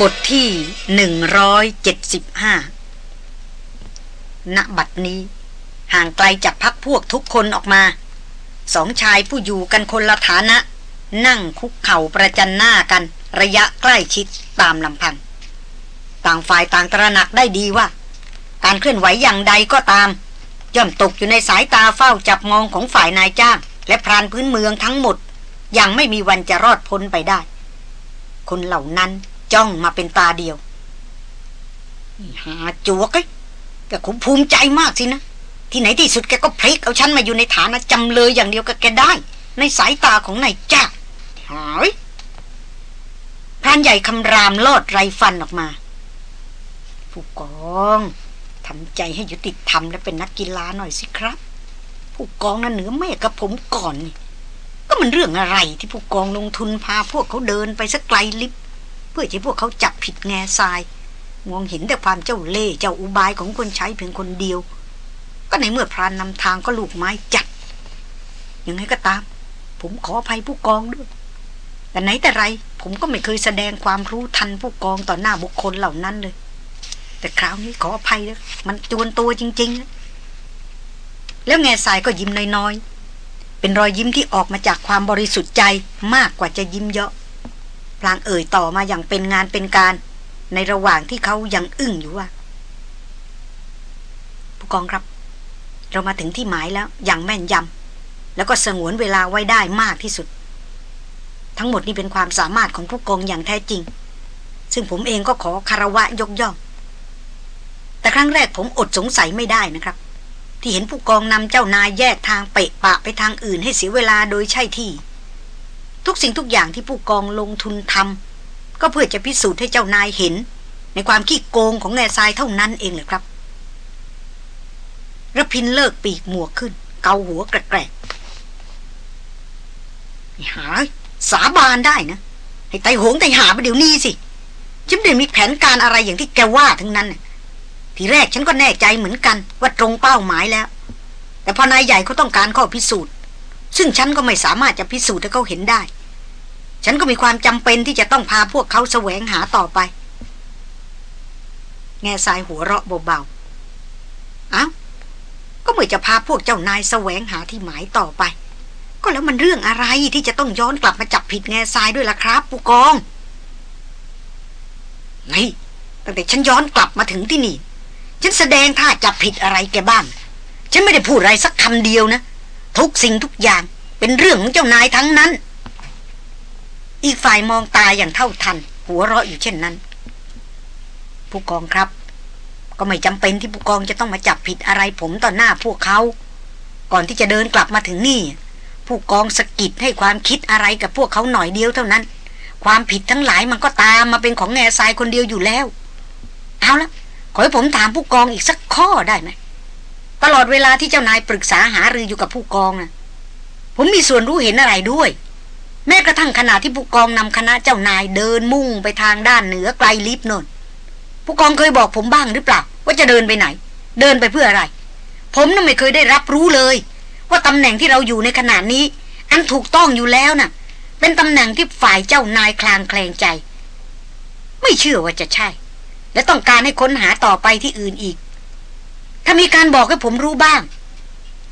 บทที่หนึ่งร้อยเจ็ดสิบห้าณบัดนี้ ห่างไกลจากพักพวกทุกคนออกมา สองชายผู้อยู่กันคนละฐานะ นั่งคุกเข่าประจันหน้ากันระยะใกล้ชิดตามลำพัง ต่างฝ่ายต่างตระหนักได้ดีว่า การเคลื่อนไหวอย่างใดก็ตาม ย่อมตกอยู่ในสายตาเฝ้าจับมองของฝ่ายนายจ้าง และพรานพื้นเมืองทั้งหมด ยังไม่มีวันจะรอดพ้นไปได้ คนเหล่านั้น จ้องมาเป็นตาเดียวหาจวกไอ้แกคงภูมิใจมากสินะ ที่ไหนที่สุดแกก็พลิกเอาฉันมาอยู่ในฐานะจำเลยอย่างเดียวกับแกได้ ในสายตาของนายจ้าหายพรานใหญ่คำรามลอดไรฟันออกมา ผู้กองทำใจให้ยุติธรรมและเป็นนักกีฬาหน่อยสิครับ ผู้กองนั้นเหนือแม่กับผมก่อนนี่ก็มันเรื่องอะไรที่ผู้กองลงทุนพาพวกเขาเดินไปสักไกลลิบ เพื่อจะพวกเขาจับผิดแง่ทราย มองเห็นแต่ความเจ้าเล่ห์เจ้าอุบายของคนใช้เพียงคนเดียว ก็ในเมื่อพรานนำทางก็ลูกไม้จัดยังไงก็ตาม ผมขออภัยผู้กองด้วย แต่ไหนแต่ไร ผมก็ไม่เคยแสดงความรู้ทันผู้กองต่อหน้าบุคคลเหล่านั้นเลย แต่คราวนี้ขออภัยแล้วมันจวนตัวจริง ๆ แล้วแง่ทรายก็ยิ้มน้อยๆเป็นรอยยิ้มที่ออกมาจากความบริสุทธิ์ใจมากกว่าจะยิ้มเยาะ พลางเอ่ยต่อมาอย่างเป็นงานเป็นการ ในระหว่างที่เขายังอึ้งอยู่ว่า ผู้กองครับ เรามาถึงที่หมายแล้วอย่างแม่นยำแล้วก็สงวนเวลาไว้ได้มากที่สุด ทั้งหมดนี้เป็นความสามารถของผู้กองอย่างแท้จริง ซึ่งผมเองก็ขอคารวะยกย่อง แต่ครั้งแรกผมอดสงสัยไม่ได้นะครับ ที่เห็นผู้กองนำเจ้านายแยกทางเปะปะไปทางอื่นให้เสียเวลาโดยใช่ที่ ทุกสิ่งทุกอย่างที่ผู้กองลงทุนทำก็เพื่อจะพิสูจน์ให้เจ้านายเห็น ในความขี้โกงของแง่ทรายเท่านั้นเองเลยครับระพินเลิกปีกหมวกขึ้น เกาหัวแกรกหาสาบานได้นะ ให้ไตหงไตหาไปเดี๋ยวนี้สิฉันไม่ได้มีแผนการอะไรอย่างที่แกว่าทั้งนั้นทีแรกฉันก็แน่ใจเหมือนกันว่าตรงเป้าหมายแล้ว แต่พอนายใหญ่เขาต้องการข้อพิสูจน์ ซึ่งฉันก็ไม่สามารถจะพิสูจน์ให้เขาเห็นได้ ฉันก็มีความจำเป็นที่จะต้องพาพวกเขาแสวงหาต่อไป แง่สายหัวเราะเบาๆอ้าวก็เหมื่อจะพาพวกเจ้านายแสวงหาที่หมายต่อไป ก็แล้วมันเรื่องอะไรที่จะต้องย้อนกลับมาจับผิดแง่ทรายด้วยล่ะครับผู้กองไงตั้งแต่ฉันย้อนกลับมาถึงที่นี่ ฉันแสดงท่าจับผิดอะไรแกบ้าง ฉันไม่ได้พูดอะไรสักคำเดียวนะ ทุกสิ่งทุกอย่างเป็นเรื่องของเจ้านายทั้งนั้น อีกฝ่ายมองตาอย่างเท่าทัน หัวเราะอยู่เช่นนั้น ผู้กองครับ ก็ไม่จำเป็นที่ผู้กองจะต้องมาจับผิดอะไรผมต่อหน้าพวกเขา ก่อนที่จะเดินกลับมาถึงนี่ ผู้กองสกิดให้ความคิดอะไรกับพวกเขาหน่อยเดียวเท่านั้น ความผิดทั้งหลายมันก็ตามมาเป็นของแง่ทรายคนเดียวอยู่แล้ว เอาละขอให้ผมถามผู้กองอีกสักข้อได้ไหม ตลอดเวลาที่เจ้านายปรึกษาหารืออยู่กับผู้กองนะผมมีส่วนรู้เห็นอะไรด้วย แม้กระทั่งขณะที่ผู้กองนำคณะเจ้านายเดินมุ่งไปทางด้านเหนือไกลลิฟนนผู้กองเคยบอกผมบ้างหรือเปล่า ว่าจะเดินไปไหน เดินไปเพื่ออะไร ผมน่ะไม่เคยได้รับรู้เลย ว่าตำแหน่งที่เราอยู่ในขณะนี้ อันถูกต้องอยู่แล้วนะ่ะ เป็นตำแหน่งที่ฝ่ายเจ้านายคลางแคลงใจ ไม่เชื่อว่าจะใช่ และต้องการให้ค้นหาต่อไปที่อื่นอีก ถ้ามีการบอกให้ผมรู้บ้าง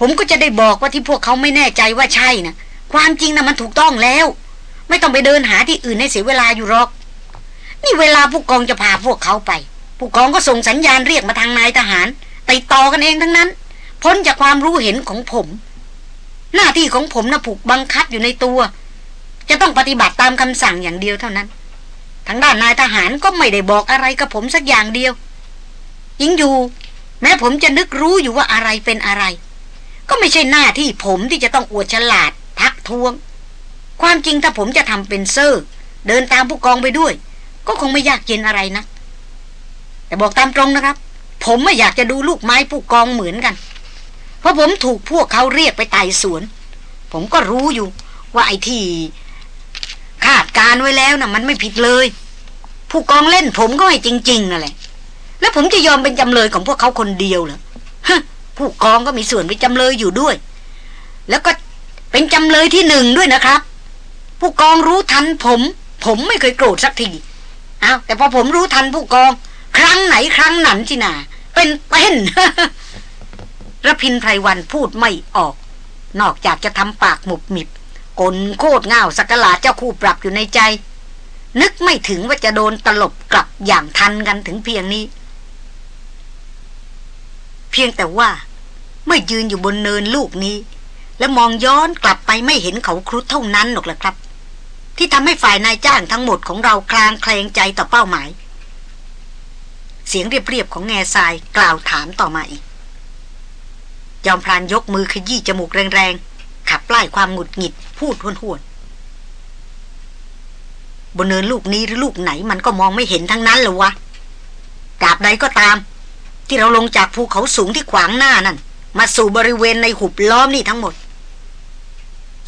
ผมก็จะได้บอกว่าที่พวกเขาไม่แน่ใจว่าใช่นะความจริงนะมันถูกต้องแล้ว ไม่ต้องไปเดินหาที่อื่นให้เสียเวลาอยู่หรอก นี่เวลาผู้กองจะพาพวกเขาไป ผู้กองก็ส่งสัญญาณเรียกมาทางนายทหารติดต่อกันเองทั้งนั้น พ้นจากความรู้เห็นของผม หน้าที่ของผมนะผูกบังคับอยู่ในตัว จะต้องปฏิบัติตามคำสั่งอย่างเดียวเท่านั้นทางด้านนายทหารก็ไม่ได้บอกอะไรกับผมสักอย่างเดียวยิ่งอยู่ แม้ผมจะนึกรู้อยู่ว่าอะไรเป็นอะไร ก็ไม่ใช่หน้าที่ผมที่จะต้องอวดฉลาด ทักท้วง ความจริงถ้าผมจะทำเป็นเซอร์ เดินตามผู้กองไปด้วย ก็คงไม่ยากเย็นอะไรนะ แต่บอกตามตรงนะครับ ผมไม่อยากจะดูลูกไม้ผู้กองเหมือนกัน เพราะผมถูกพวกเขาเรียกไปไต่สวน ผมก็รู้อยู่ ว่าไอ้ที่คาดการไว้แล้วนะ่ะ มันไม่ผิดเลย ผู้กองเล่นผมก็ให้จริงๆนั่นแหละ แล้วผมจะยอมเป็นจำเลยของพวกเขาคนเดียวเหรอฮะผู้กองก็มีส่วนเป็นจำเลยอยู่ด้วย แล้วก็เป็นจำเลยที่หนึ่งด้วยนะครับ ผู้กองรู้ทันผม ผมไม่เคยโกรธสักทีเอาแต่พอผมรู้ทันผู้กอง ครั้งไหนครั้งนั้นที่นาเป็นเป็นระพินไพรวันพูดไม่ออก นอกจากจะทำปากหมุบหมิบกลโคตรเง่าสักหลาเจ้าคู่ปรับอยู่ในใจ นึกไม่ถึงว่าจะโดนตลบกลับอย่างทันกันถึงเพียงนี้ เพียงแต่ว่า เมื่อยืนอยู่บนเนินลูกนี้ แล้วมองย้อนกลับไปไม่เห็นเขาครุฑเท่านั้นหรอกละครับ ที่ทำให้ฝ่ายนายจ้างทั้งหมดของเราคลางแคลงใจต่อเป้าหมาย เสียงเรียบๆของแง่ทรายกล่าวถามต่อมาอีก ยอมพรานยกมือขยี้จมูกแรงๆขับไล่ความหงุดหงิดพูดห้วนๆบนเนินลูกนี้หรือลูกไหนมันก็มองไม่เห็นทั้งนั้นเลยวะกราบใดก็ตาม ที่เราลงจากภูเขาสูงที่ขวางหน้านั่น มาสู่บริเวณในหุบล้อมนี่ทั้งหมด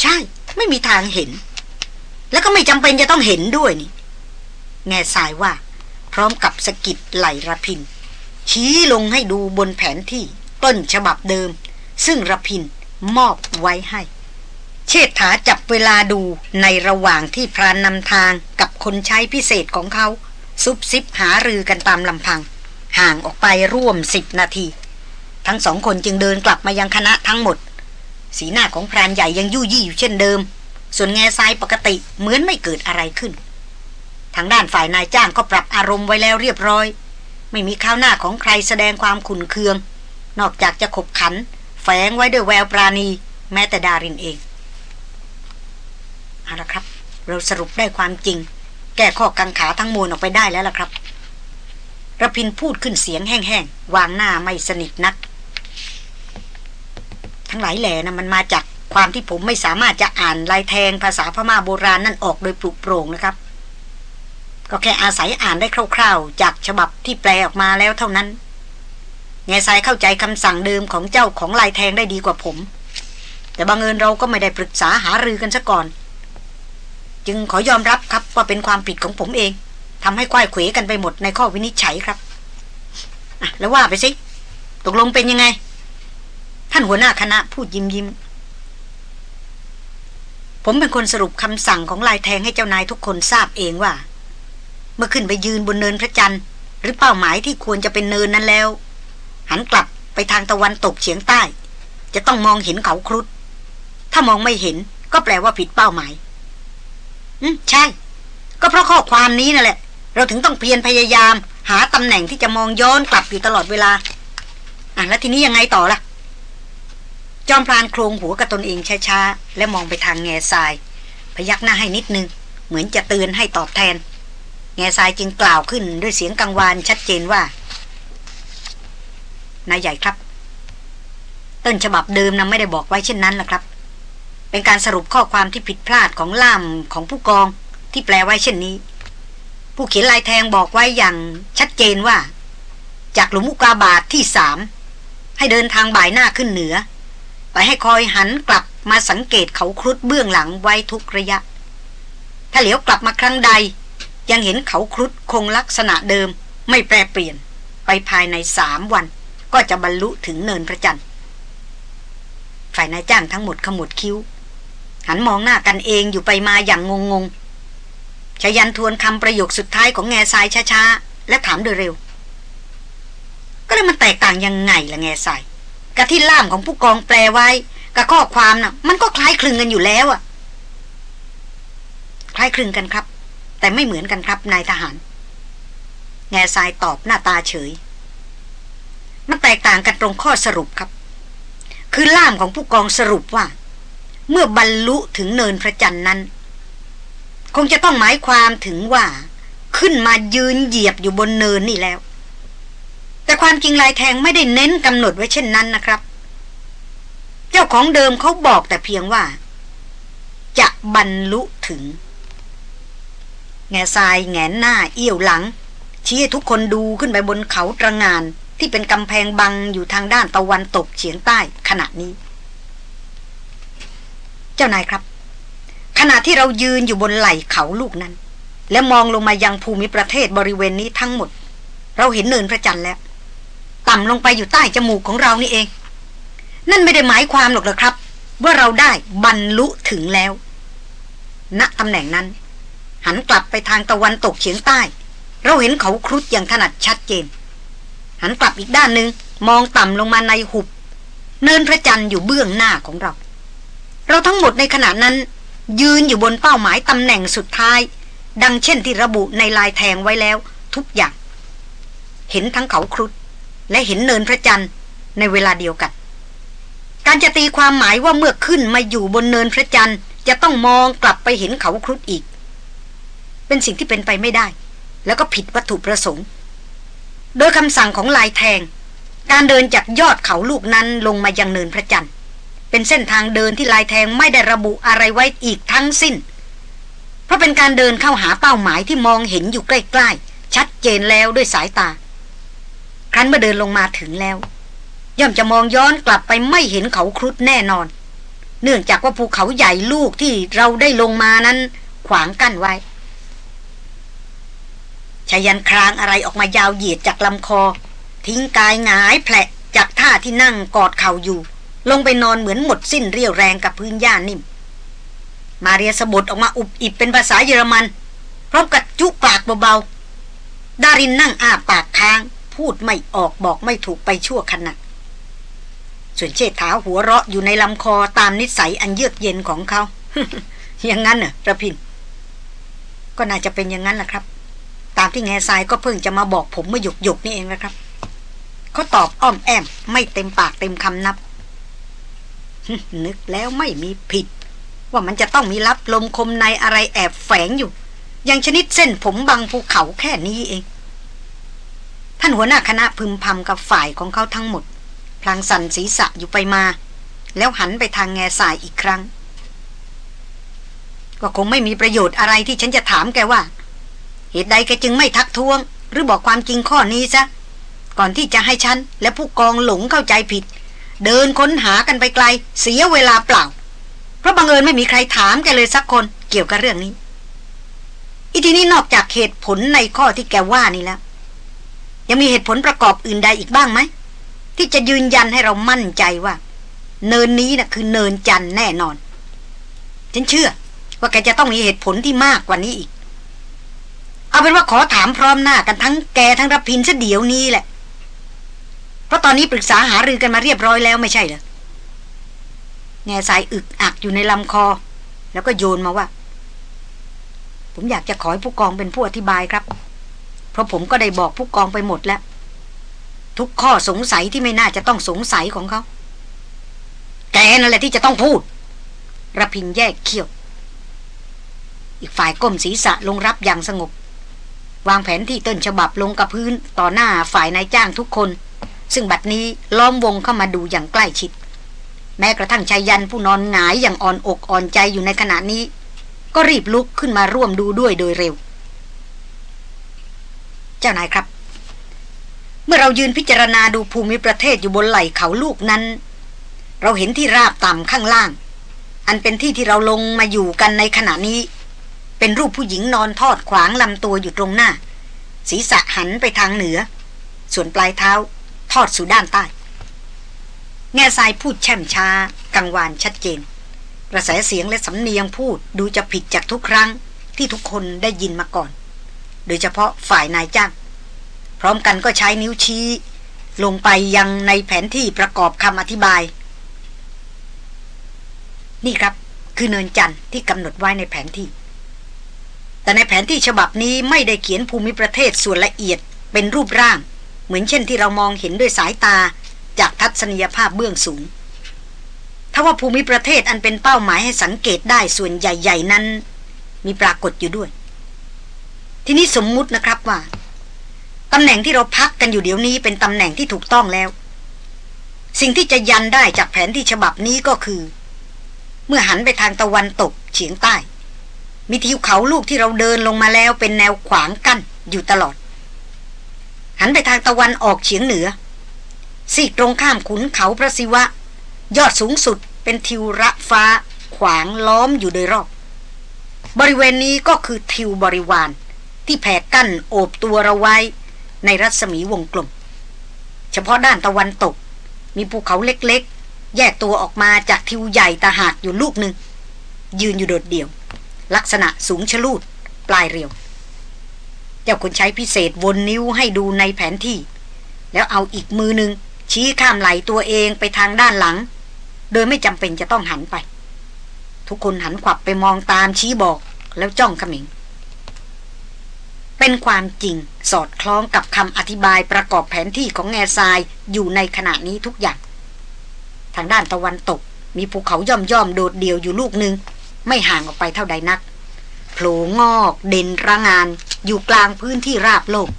ใช่ ไม่มีทางเห็น แล้วก็ไม่จำเป็นจะต้องเห็นด้วยนี่ แง่สายว่า พร้อมกับสกิดไหลระพิน ชี้ลงให้ดูบนแผนที่ต้นฉบับเดิม ซึ่งระพินมอบไว้ให้ เชษฐาจับเวลาดูในระหว่างที่พรานนำทางกับคนใช้พิเศษของเขา ซุบซิบหารือกันตามลำพัง ห่างออกไปร่วมสิบนาที ทั้งสองคนจึงเดินกลับมายังคณะทั้งหมด สีหน้าของพรานใหญ่ยังยู่ยี่อยู่เช่นเดิม ส่วนแง่ทรายปกติเหมือนไม่เกิดอะไรขึ้น ทางด้านฝ่ายนายจ้างก็ปรับอารมณ์ไว้แล้วเรียบร้อย ไม่มีข้าวหน้าของใครแสดงความขุนเคือง นอกจากจะขบขัน แฝงไว้ด้วยแววปราณี แม้แต่ดารินเองเอาละครับ เราสรุปได้ความจริง แก้ข้อกังขาทั้งมวลออกไปได้แล้วล่ะครับ ระพินพูดขึ้นเสียงแห้งๆ วางหน้าไม่สนิทนัก ทั้งหลายแหล่นะมันมาจากความที่ผมไม่สามารถจะอ่านลายแทงภาษาพม่าโบราณนั่นออกโดยปลุกโปร่งนะครับ ก็แค่อาศัยอ่านได้คร่าวๆ จากฉบับที่แปลออกมาแล้วเท่านั้นแง่ทรายเข้าใจคำสั่งเดิมของเจ้าของลายแทงได้ดีกว่าผม แต่บางเอิญเราก็ไม่ได้ปรึกษาหารือกันซะก่อน จึงขอยอมรับครับว่าเป็นความผิดของผมเอง ทำให้ควายเขวกันไปหมดในข้อวินิจฉัยครับแล้วว่าไปสิ ตกลงเป็นยังไง ท่านหัวหน้าคณะพูดยิ้มยิ้ม ผมเป็นคนสรุปคำสั่งของลายแทงให้เจ้านายทุกคนทราบเองว่า เมื่อขึ้นไปยืนบนเนินพระจันทร์ หรือเป้าหมายที่ควรจะเป็นเนินนั้นแล้ว หันกลับไปทางตะวันตกเฉียงใต้ จะต้องมองเห็นเขาครุฑถ้ามองไม่เห็นก็แปลว่าผิดเป้าหมาย อืมใช่ ก็เพราะข้อความนี้นั่นแหละ เราถึงต้องเพียรพยายาม หาตำแหน่งที่จะมองย้อนกลับอยู่ตลอดเวลา อะแล้วทีนี้ยังไงต่อล่ะ จอมพลานโครงหัวกับตนเองช้าๆ และมองไปทางแง่ทราย พยักหน้าให้นิดนึง เหมือนจะเตือนให้ตอบแทน แง่ทรายจึงกล่าวขึ้นด้วยเสียงกังวานชัดเจนว่านายใหญ่ครับ ต้นฉบับเดิมนะไม่ได้บอกไว้เช่นนั้นละครับ เป็นการสรุปข้อความที่ผิดพลาดของล่ามของผู้กองที่แปลไว้เช่นนี้ ผู้เขียนลายแทงบอกไว้อย่างชัดเจนว่า จากหลุมอุกาบาทที่สามให้เดินทางบ่ายหน้าขึ้นเหนือ ไปให้คอยหันกลับมาสังเกตเขาครุดเบื้องหลังไว้ทุกระยะ ถ้าเหลียวกลับมาครั้งใด ยังเห็นเขาครุดคงลักษณะเดิมไม่แปรเปลี่ยน ไปภายในสามวัน ก็จะบรรลุถึงเนินพระจันทร์ฝ่ายนายจ้างทั้งหมดขมวดคิ้ว หันมองหน้ากันเองอยู่ไปมาอย่างงงง ชยันทวนคำประโยคสุดท้ายของแง่ทรายช้าๆ และถามโดยเร็ว ก็เลยมันแตกต่างยังไงล่ะแง่ทรายกับที่ล่ามของผู้กองแปลไว้ กับข้อความนะ่ะ มันก็คล้ายคลึงกันอยู่แล้วอะคล้ายคลึงกันครับ แต่ไม่เหมือนกันครับนายทหาร แง่ทรายตอบหน้าตาเฉย มันแตกต่างกันตรงข้อสรุปครับ คือล่ามของผู้กองสรุปว่า เมื่อบรรลุถึงเนินพระจันทร์นั้น คงจะต้องหมายความถึงว่า ขึ้นมายืนเหยียบอยู่บนเนินนี่แล้ว แต่ความจริงลายแทงไม่ได้เน้นกำหนดไว้เช่นนั้นนะครับ เจ้าของเดิมเขาบอกแต่เพียงว่า จะบรรลุถึง แง่ทรายแงนหน้าเอี้ยวหลัง ชี้ให้ทุกคนดูขึ้นไปบนเขาตระงานที่เป็นกำแพงบังอยู่ทางด้านตะวันตกเฉียงใต้ขณะนี้ เจ้านายครับ ขณะที่เรายืนอยู่บนไหล่เขาลูกนั้น และมองลงมายังภูมิประเทศบริเวณนี้ทั้งหมด เราเห็นเนินพระจันทร์แล้ว ต่ำลงไปอยู่ใต้จมูกของเรานี่เอง นั่นไม่ได้หมายความหรอกหรอครับ ว่าเราได้บรรลุถึงแล้วณตำแหน่งนั้น หันกลับไปทางตะวันตกเฉียงใต้ เราเห็นเขาครุฑอย่างถนัดชัดเจน หันกลับอีกด้านหนึ่งมองต่ำลงมาในหุบ เนินพระจันทร์อยู่เบื้องหน้าของเรา เราทั้งหมดในขณะนั้น ยืนอยู่บนเป้าหมายตำแหน่งสุดท้าย ดังเช่นที่ระบุในลายแทงไว้แล้ว ทุกอย่าง เห็นทั้งเขาครุฑและเห็นเนินพระจันทร์ในเวลาเดียวกัน การจะตีความหมายว่าเมื่อขึ้นมาอยู่บนเนินพระจันทร์จะต้องมองกลับไปเห็นเขาครุฑอีก เป็นสิ่งที่เป็นไปไม่ได้ แล้วก็ผิดวัตถุประสงค์ โดยคำสั่งของลายแทง การเดินจากยอดเขาลูกนั้นลงมายังเนินพระจันทร์ เป็นเส้นทางเดินที่ลายแทงไม่ได้ระบุอะไรไว้อีกทั้งสิ้น เพราะเป็นการเดินเข้าหาเป้าหมายที่มองเห็นอยู่ใกล้ๆ ชัดเจนแล้วด้วยสายตา ครั้นเมื่อเดินลงมาถึงแล้ว ย่อมจะมองย้อนกลับไปไม่เห็นเขาครุฑแน่นอน เนื่องจากว่าภูเขาใหญ่ลูกที่เราได้ลงมานั้น ขวางกั้นไว้ชายันครางอะไรออกมายาวเหยียดจากลำคอ ทิ้งกายหงายแผลจากท่าที่นั่งกอดเข่าอยู่ ลงไปนอนเหมือนหมดสิ้นเรี่ยวแรงกับพื้นหญ้านิ่ม มาเรียสบดออกมาอุบอิบเป็นภาษาเยอรมันพร้อมกับจุปากเบาๆ ดารินนั่งอ้าปากค้าง พูดไม่ออกบอกไม่ถูกไปชั่วขณะส่วนเชษฐาหัวเราะอยู่ในลำคอตามนิสัยอันเยือกเย็นของเขา อย่างนั้นเหรอระพิน ก็น่าจะเป็นอย่างนั้นแหละครับ ตามที่แง่ทรายก็เพิ่งจะมาบอกผมเมื่อหยกหยกนี่เองนะครับเขาตอบอ้อมแอมไม่เต็มปากเต็มคำนับ นึกแล้วไม่มีผิด ว่ามันจะต้องมีรับลมคมในอะไรแอบแฝงอยู่ อย่างชนิดเส้นผมบางภูเขาแค่นี้เอง ท่านหัวหน้าคณะพึมพำกับฝ่ายของเขาทั้งหมด พลางสั่นศีรษะอยู่ไปมา แล้วหันไปทางแง่สายอีกครั้ง ก็คงไม่มีประโยชน์อะไรที่ฉันจะถามแกว่า เหตุใดแกจึงไม่ทักท้วง หรือบอกความจริงข้อนี้ซะก่อนที่จะให้ฉันและผู้กองหลงเข้าใจผิด เดินค้นหากันไปไกล เสียเวลาเปล่า เพราะบังเอิญไม่มีใครถามแกเลยสักคนเกี่ยวกับเรื่องนี้ อีทีนี้นอกจากเหตุผลในข้อที่แกว่านี่แล้ว ยังมีเหตุผลประกอบอื่นใดอีกบ้างไหม ที่จะยืนยันให้เรามั่นใจว่า เนินนี้นะ่ะคือเนินจันแน่นอน ฉันเชื่อ ว่าแกจะต้องมีเหตุผลที่มากกว่านี้อีก เอาเป็นว่าขอถามพร้อมหน้ากันทั้งแกทั้งรพินซะเดี๋ยวนี้แหละ เพราะตอนนี้ปรึกษาหารือกันมาเรียบร้อยแล้วไม่ใช่เหรอแง่สายอึกอักอยู่ในลำคอ แล้วก็โยนมาว่า ผมอยากจะขอให้ผู้กองเป็นผู้อธิบายครับ เพราะผมก็ได้บอกผู้กองไปหมดแล้ว ทุกข้อสงสัยที่ไม่น่าจะต้องสงสัยของเขา แกนั่นแหละที่จะต้องพูดระพินแยกเขี้ยว อีกฝ่ายก้มศีรษะลงรับอย่างสงบ วางแผนที่ต้นฉบับลงกับพื้นต่อหน้าฝ่ายนายจ้างทุกคน ซึ่งบัดนี้ล้อมวงเข้ามาดูอย่างใกล้ชิด แม้กระทั่งชายยันผู้นอนหงายอย่างอ่อนอกอ่อนใจอยู่ในขณะนี้ ก็รีบลุกขึ้นมาร่วมดูด้วยโดยเร็ว เจ้านายครับ เมื่อเรายืนพิจารณาดูภูมิประเทศอยู่บนไหล่เขาลูกนั้น เราเห็นที่ราบต่ำข้างล่าง อันเป็นที่ที่เราลงมาอยู่กันในขณะนี้ เป็นรูปผู้หญิงนอนทอดขวางลำตัวอยู่ตรงหน้า ศีรษะหันไปทางเหนือ ส่วนปลายเท้า ทอดสู่ด้านใต้ แง่ทรายพูดแช่มช้า กังวานชัดเจน กระแสเสียงและสำเนียงพูดดูจะผิดจากทุกครั้งที่ทุกคนได้ยินมาก่อน โดยเฉพาะฝ่ายนายจ้าง พร้อมกันก็ใช้นิ้วชี้ ลงไปยังในแผนที่ประกอบคำอธิบาย นี่ครับ คือเนินจันทร์ที่กำหนดไว้ในแผนที่ แต่ในแผนที่ฉบับนี้ไม่ได้เขียนภูมิประเทศส่วนละเอียดเป็นรูปร่าง เหมือนเช่นที่เรามองเห็นด้วยสายตาจากทัศนียภาพเบื้องสูง ถ้าว่าภูมิประเทศอันเป็นเป้าหมายให้สังเกตได้ส่วนใหญ่ ๆ นั้น มีปรากฏอยู่ด้วย ทีนี้สมมุตินะครับว่าตำแหน่งที่เราพักกันอยู่เดี๋ยวนี้เป็นตำแหน่งที่ถูกต้องแล้ว สิ่งที่จะยันได้จากแผนที่ฉบับนี้ก็คือ เมื่อหันไปทางตะวันตกเฉียงใต้ มีทิวเขาลูกที่เราเดินลงมาแล้วเป็นแนวขวางกั้นอยู่ตลอด หันไปทางตะวันออกเฉียงเหนือซีกตรงข้ามขุนเขาพระศิวะ ยอดสูงสุดเป็นทิวระฟ้า ขวางล้อมอยู่โดยรอบบริเวณนี้ก็คือทิวบริวาร ที่แผ่กั้นโอบตัวเราไว้ ในรัศมีวงกลม เฉพาะด้านตะวันตก มีภูเขาเล็กๆ แยกตัวออกมาจากทิวใหญ่ตาหากอยู่ลูกหนึ่งยืนอยู่โดดเดี่ยว ลักษณะสูงชะลูด ปลายเรียว จ้าคนใช้พิเศษวนนิ้วให้ดูในแผนที่ แล้วเอาอีกมือหนึ่งชี้ข้ามไหลตัวเองไปทางด้านหลัง โดยไม่จำเป็นจะต้องหันไป ทุกคนหันขวับไปมองตามชี้บอกแล้วจ้องขมิง เป็นความจริงสอดคล้องกับคำอธิบายประกอบแผนที่ของแง่ทรายอยู่ในขณะนี้ทุกอย่าง ทางด้านตะวันตก มีภูเขาย่อมย่อมโดดเดี่ยวอยู่ลูกหนึ่งไม่ห่างออกไปเท่าใดนัก โผล่งอกเด่นระงาน อยู่กลางพื้นที่ราบโลก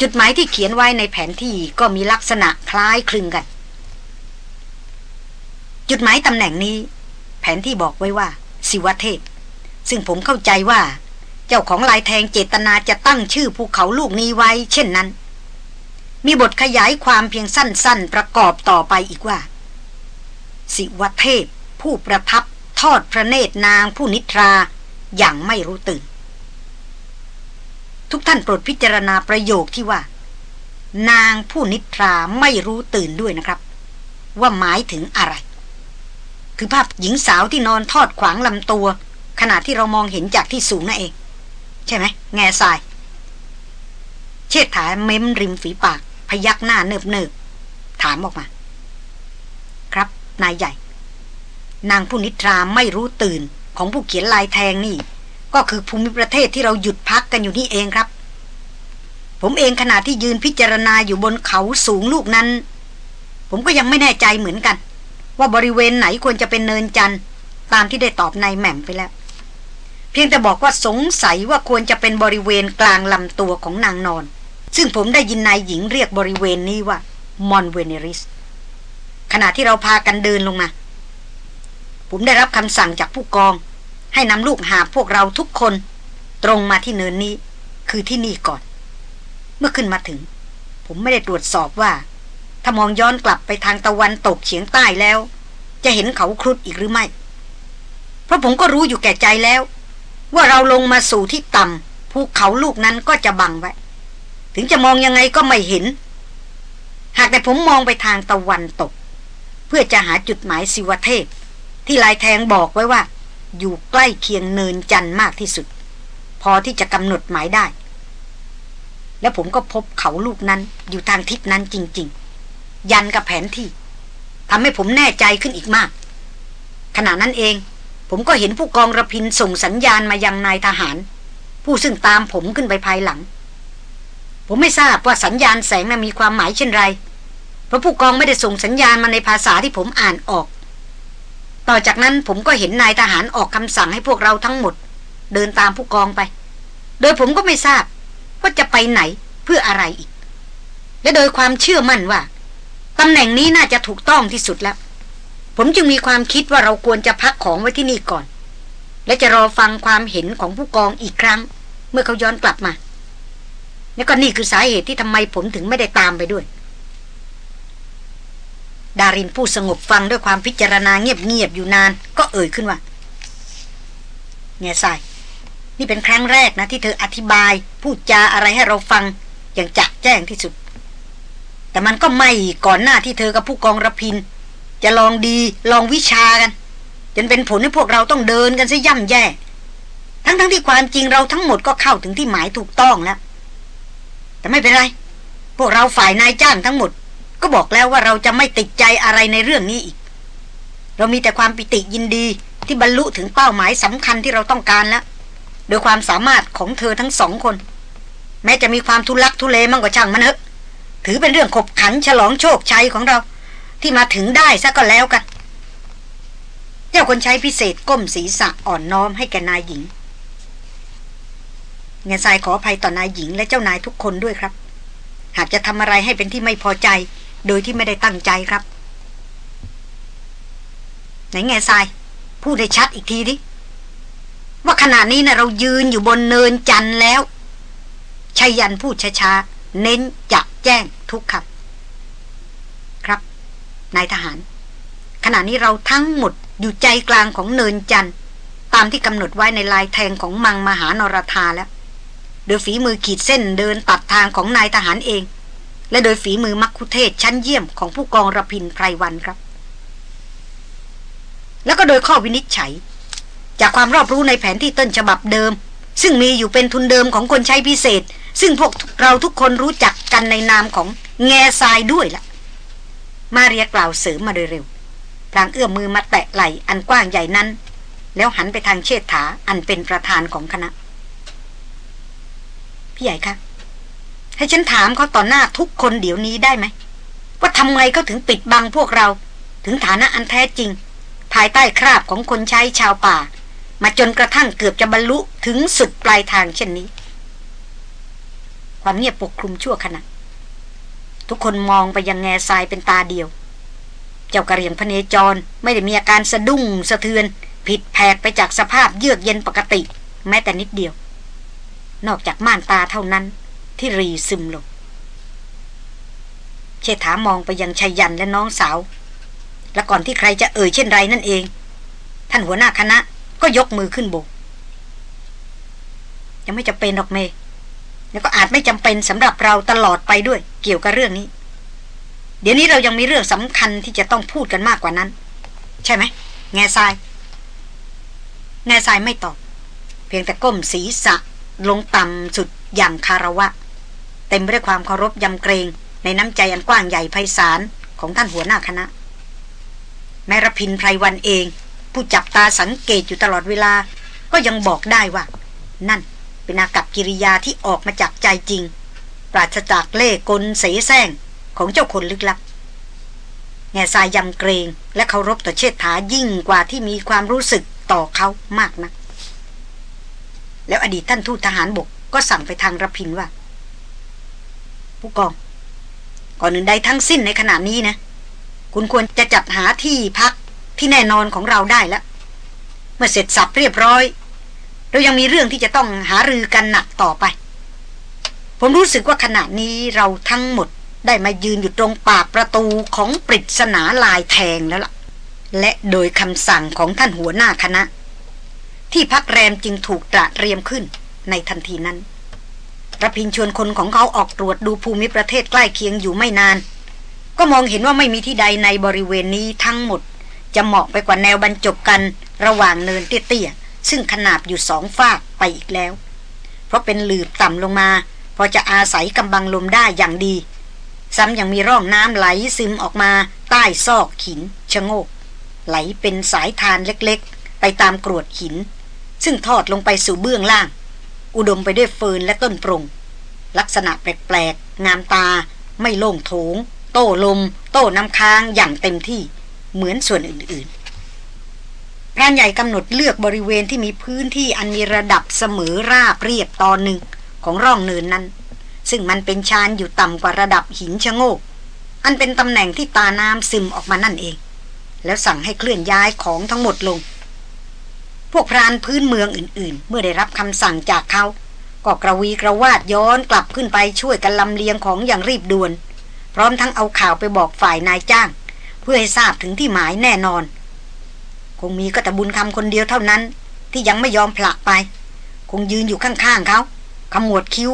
จุดหมายที่เขียนไว้ในแผนที่ก็มีลักษณะคล้ายคลึงกัน จุดหมายตำแหน่งนี้ แผนที่บอกไว้ว่า สิวเทพ ซึ่งผมเข้าใจว่า เจ้าของลายแทงเจตนาจะตั้งชื่อภูเขาลูกนี้ไว้ เช่นนั้น มีบทขยายความเพียงสั้น ๆ ประกอบต่อไปอีกว่า สิวเทพ ผู้ประทับทอดพระเนตรนางผู้นิทรา อย่างไม่รู้ตื่น ทุกท่านโปรดพิจารณาประโยคที่ว่า นางผู้นิทราไม่รู้ตื่นด้วยนะครับ ว่าหมายถึงอะไร คือภาพหญิงสาวที่นอนทอดขวางลำตัว ขณะที่เรามองเห็นจากที่สูงนั่นเอง ใช่ไหมแง่ทราย เชิดถาเม้มริมฝีปาก พยักหน้าเนิบเนิบถามออกมา ครับ นายใหญ่ นางผู้นิทราไม่รู้ตื่น ของผู้เขียนลายแทงนี่ ก็คือภูมิประเทศที่เราหยุดพักกันอยู่นี่เองครับ ผมเองขณะที่ยืนพิจารณาอยู่บนเขาสูงลูกนั้น ผมก็ยังไม่แน่ใจเหมือนกัน ว่าบริเวณไหนควรจะเป็นเนินจันตามที่ได้ตอบนายแหม่มไปแล้ว เพียงแต่บอกว่าสงสัยว่าควรจะเป็นบริเวณกลางลำตัวของนางนอน ซึ่งผมได้ยินนายหญิงเรียกบริเวณนี้ว่ามอนเวเนริสขณะที่เราพากันเดินลงมา ผมได้รับคำสั่งจากผู้กอง ให้นำลูกหาพวกเราทุกคน ตรงมาที่เนินนี้ คือที่นี่ก่อน เมื่อขึ้นมาถึง ผมไม่ได้ตรวจสอบว่า ถ้ามองย้อนกลับไปทางตะวันตกเฉียงใต้แล้ว จะเห็นเขาครุดอีกหรือไม่ เพราะผมก็รู้อยู่แก่ใจแล้ว ว่าเราลงมาสู่ที่ต่ำภูเขาลูกนั้นก็จะบังไว้ ถึงจะมองยังไงก็ไม่เห็น หากแต่ผมมองไปทางตะวันตก เพื่อจะหาจุดหมายสิวเทพ ที่ลายแทงบอกไว้ว่า อยู่ใกล้เคียงเนินจันมากที่สุด พอที่จะกำหนดหมายได้ แล้วผมก็พบเขาลูกนั้นอยู่ทางทิศนั้นจริง ๆ ยันกับแผนที่ทำให้ผมแน่ใจขึ้นอีกมาก ขณะนั้นเอง ผมก็เห็นผู้กองระพินส่งสัญญาณมายังนายทหาร ผู้ซึ่งตามผมขึ้นไปภายหลัง ผมไม่ทราบว่าสัญญาณแสงนั้นมีความหมายเช่นไร เพราะผู้กองไม่ได้ส่งสัญญาณมาในภาษาที่ผมอ่านออก ต่อจากนั้นผมก็เห็นนายทหารออกคำสั่งให้พวกเราทั้งหมด เดินตามผู้กองไป โดยผมก็ไม่ทราบว่าจะไปไหนเพื่ออะไรอีก และโดยความเชื่อมั่นว่าตำแหน่งนี้น่าจะถูกต้องที่สุดแล้ว ผมจึงมีความคิดว่าเราควรจะพักของไว้ที่นี่ก่อน และจะรอฟังความเห็นของผู้กองอีกครั้ง เมื่อเขาย้อนกลับมา และก็นี่คือสาเหตุที่ทำไมผมถึงไม่ได้ตามไปด้วย ดารินผู้สงบฟังด้วยความพิจารณาเงียบๆอยู่นาน ก็เอ่ยขึ้นว่าเงียสายนี่เป็นครั้งแรกนะที่เธออธิบาย พูดจาอะไรให้เราฟัง อย่างจักแจ้งที่สุด แต่มันก็ไม่ก่อนหน้าที่เธอกับผู้กองระพิน จะลองดีลองวิชากัน จนเป็นผลให้พวกเราต้องเดินกันซะย่ำแย่ ทั้งๆทที่ความจริงเราทั้งหมดก็เข้าถึงที่หมายถูกต้องแล้วแต่ไม่เป็นไร พวกเราฝ่ายนายจ้างทั้งหมด ก็บอกแล้วว่าเราจะไม่ติดใจอะไรในเรื่องนี้อีก เรามีแต่ความปิติยินดีที่บรรลุถึงเป้าหมายสำคัญที่เราต้องการแล้ว โดยความสามารถของเธอทั้งสองคน แม้จะมีความทุลักทุเลมั่งก็ช่างมันเถอะ ถือเป็นเรื่องขบขันฉลองโชคชัยของเรา ที่มาถึงได้ซะก็แล้วกัน เจ้าคนใช้พิเศษก้มศีรษะอ่อนน้อมให้แกนายหญิงเงาทรายขออภัยต่อนายหญิงและเจ้านายทุกคนด้วยครับ หากจะทำอะไรให้เป็นที่ไม่พอใจ โดยที่ไม่ได้ตั้งใจครับ ไหนแง่ทราย พูดให้ชัดอีกทีดิว่าขณะนี้นะเรายืนอยู่บนเนินจันแล้วชัยยันพูดช้าๆ เน้นจะแจ้งทุกคำครับ นายทหาร ขณะนี้เราทั้งหมดอยู่ใจกลางของเนินจันตามที่กำหนดไว้ในลายแทงของมังมหานรธาแล้วโดยฝีมือขีดเส้นเดินตัดทางของนายทหารเอง และโดยฝีมือมักคุเทศชั้นเยี่ยมของผู้กองระพินไพรวันครับ แล้วก็โดยข้อวินิจฉัย จากความรอบรู้ในแผนที่ต้นฉบับเดิม ซึ่งมีอยู่เป็นทุนเดิมของคนใช้พิเศษ ซึ่งพวกเราทุกคนรู้จักกันในนามของแง่ทรายด้วยละ่ะ มาเรียกล่าวเสริมมาโดยเร็วพลางเอื้อมมือมาแตะไหลอันกว้างใหญ่นั้น แล้วหันไปทางเชษฐาอันเป็นประธานของคณะ พี่ใหญ่คะ ให้ฉันถามเขาต่อหน้าทุกคนเดี๋ยวนี้ได้ไหม ว่าทำไมเขาถึงปิดบังพวกเรา ถึงฐานะอันแท้จริง ภายใต้คราบของคนใช้ชาวป่า มาจนกระทั่งเกือบจะบรรลุถึงสุดปลายทางเช่นนี้ ความเงียบปกคลุมชั่วขณะทุกคนมองไปยังแง่ทรายเป็นตาเดียว เจ้ากระเรียงพเนจรไม่ได้มีอาการสะดุ้งสะเทือน ผิดแผกไปจากสภาพเยือกเย็นปกติ แม้แต่นิดเดียว นอกจากม่านตาเท่านั้น ที่รีซึมลง เชษฐามองไปยังชัยยันและน้องสาว และก่อนที่ใครจะเอ่ยเช่นไรนั่นเอง ท่านหัวหน้าคณะก็ยกมือขึ้นโบกยังไม่จำเป็นหรอกเมแล้วก็อาจไม่จำเป็นสำหรับเราตลอดไปด้วย เกี่ยวกับเรื่องนี้ เดี๋ยวนี้เรายังมีเรื่องสำคัญที่จะต้องพูดกันมากกว่านั้น ใช่ไหม แง่ทราย แง่ทรายไม่ตอบ เพียงแต่ก้มศีรษะลงต่ำสุดอย่างคาระวะ เต็มไปด้วยความเคารพยำเกรงในน้ำใจอันกว้างใหญ่ไพศาลของท่านหัวหน้าคณะ แมรพินไพรวันเอง ผู้จับตาสังเกตอยู่ตลอดเวลา ก็ยังบอกได้ว่า นั่นเป็นอากับกิริยาที่ออกมาจากใจจริง ปราศจากเล่กลเสแสร้งของเจ้าคนลึกลับแง่ทรายยำเกรงและเคารพต่อเชษฐายิ่งกว่าที่มีความรู้สึกต่อเขามากนะักแล้วอดีตท่านทูตทหารบกก็สั่งไปทางรพินว่า ผู้กอง ก่อนอื่นใดทั้งสิ้นในขณะนี้นะ คุณควรจะจัดหาที่พักที่แน่นอนของเราได้แล้ว เมื่อเสร็จสับเรียบร้อย เรายังมีเรื่องที่จะต้องหารือกันหนักต่อไป ผมรู้สึกว่าขณะนี้เราทั้งหมดได้มายืนอยู่ตรงปากประตูของปริศนาลายแทงแล้วล่ะ และโดยคำสั่งของท่านหัวหน้าคณะ ที่พักแรมจึงถูกตระเตรียมขึ้นในทันทีนั้น ระพินชวนคนของเขาออกตรวจดูภูมิประเทศใกล้เคียงอยู่ไม่นาน ก็มองเห็นว่าไม่มีที่ใดในบริเวณนี้ทั้งหมด จะเหมาะไปกว่าแนวบรรจบกันระหว่างเนินเตี้ยๆซึ่งขนาบอยู่สองฝากไปอีกแล้ว เพราะเป็นหลืบต่ำลงมา พอจะอาศัยกำบังลมได้อย่างดี ซ้ำยังมีร่องน้ำไหลซึมออกมา ใต้ซอกหินชะโงก ไหลเป็นสายทานเล็กๆ ไปตามกรวดหิน ซึ่งทอดลงไปสู่เบื้องล่าง อุดมไปด้วยเฟินและต้นปรุง ลักษณะแปลกๆ งามตา ไม่โล่งโถง โต้ลม โต้น้ำค้างอย่างเต็มที่เหมือนส่วนอื่นๆพรานใหญ่กำหนดเลือกบริเวณที่มีพื้นที่อันมีระดับเสมอราบเรียบตอนหนึ่งของร่องเนินนั้น ซึ่งมันเป็นชานอยู่ต่ำกว่าระดับหินชะโงก อันเป็นตำแหน่งที่ตาน้ำซึมออกมานั่นเอง แล้วสั่งให้เคลื่อนย้ายของทั้งหมดลง พวกพรานพื้นเมืองอื่น ๆ เมื่อได้รับคำสั่งจากเขา ก็กระวีกระวาดย้อนกลับขึ้นไปช่วยกันลำเลียงของอย่างรีบด่วน พร้อมทั้งเอาข่าวไปบอกฝ่ายนายจ้าง เพื่อให้ทราบถึงที่หมายแน่นอน คงมีก็แต่บุญคำคนเดียวเท่านั้น ที่ยังไม่ยอมผลักไป คงยืนอยู่ข้างๆเขาขมวดคิ้ว